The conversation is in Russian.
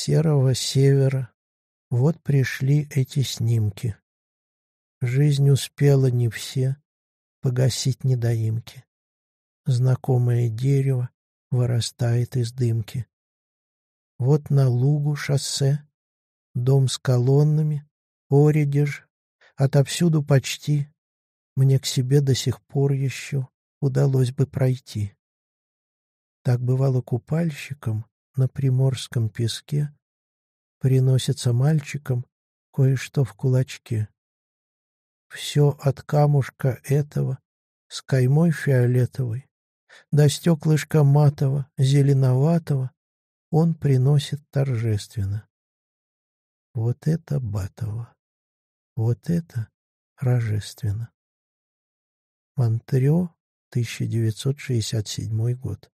серого севера вот пришли эти снимки. Жизнь успела не все погасить недоимки. Знакомое дерево вырастает из дымки. Вот на лугу шоссе, дом с колоннами, оредеж, отовсюду почти мне к себе до сих пор еще удалось бы пройти. Так бывало купальщикам на приморском песке, приносится мальчикам кое-что в кулачке. Все от камушка этого с каймой фиолетовой до стеклышка матового, зеленоватого он приносит торжественно. Вот это Батово, вот это Рожественно. Монтрео, 1967 год.